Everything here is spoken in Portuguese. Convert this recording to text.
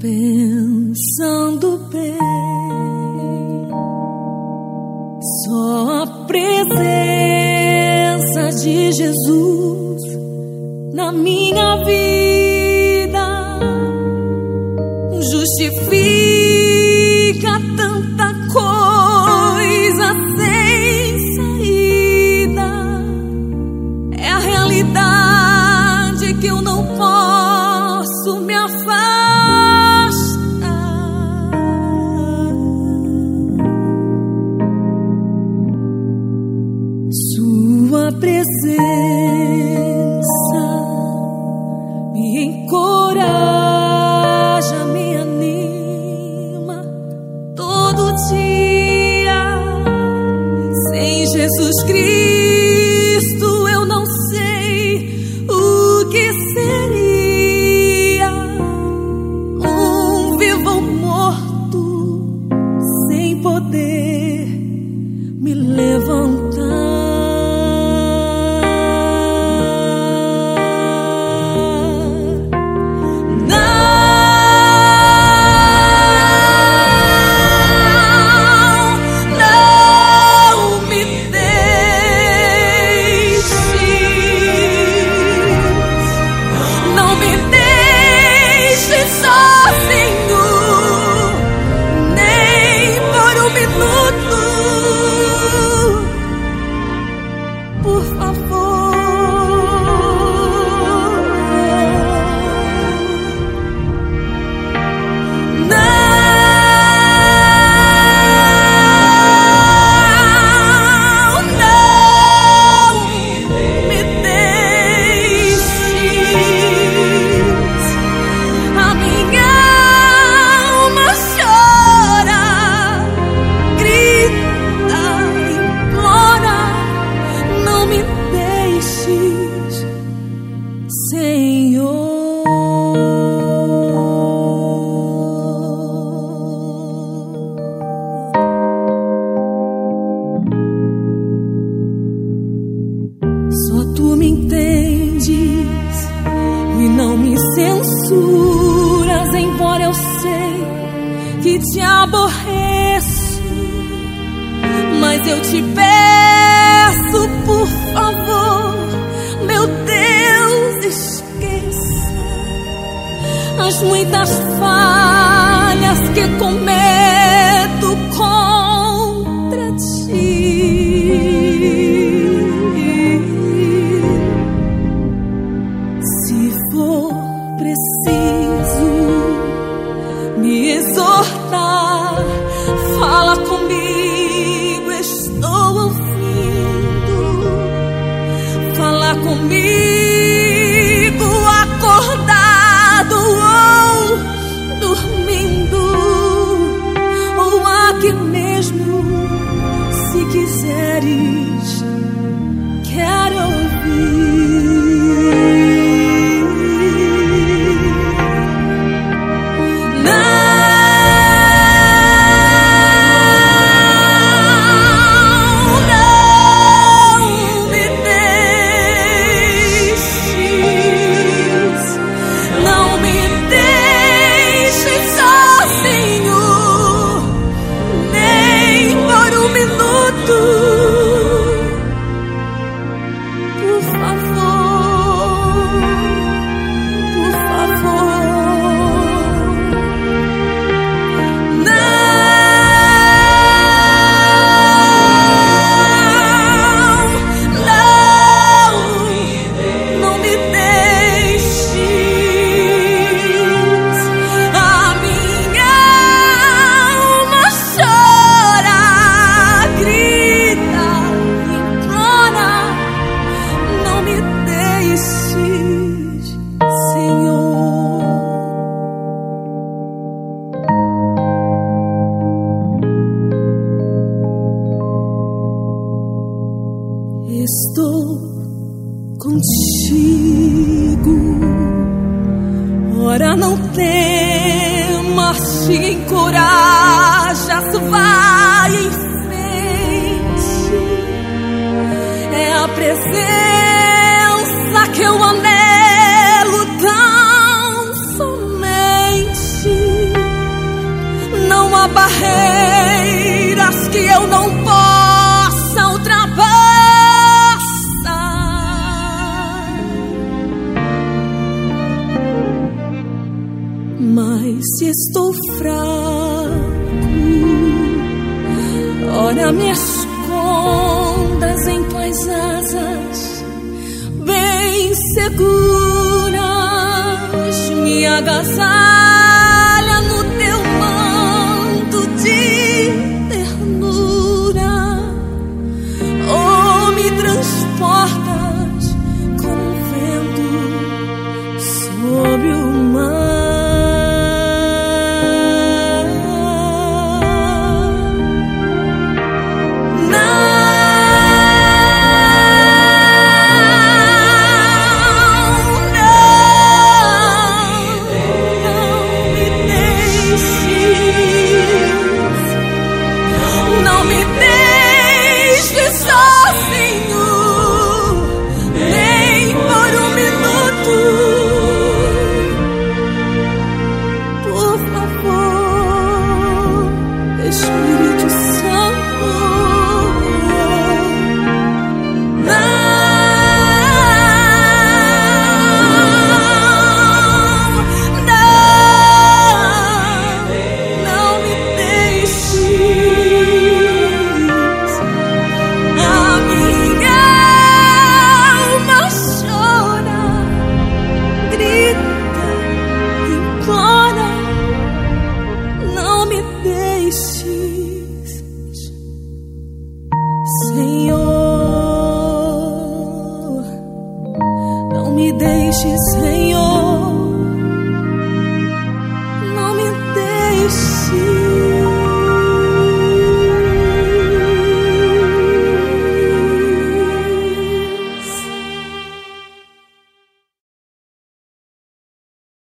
Pensando bem, só a presença de Jesus na minha vida justifica tanta coisa sem saída. É a realidade que eu não posso por favor. Censuras, embora eu sei que te aborreço. Mas eu te peço, comigo, estou contigo. Ora, não temas, assim, te encorajas, vai em frente. É a presença que eu anelo tão somente. Não há barreiras que eu não posso. se estou fraco. Ora, me escondas em tuas asas, bem seguras, me agasalhas.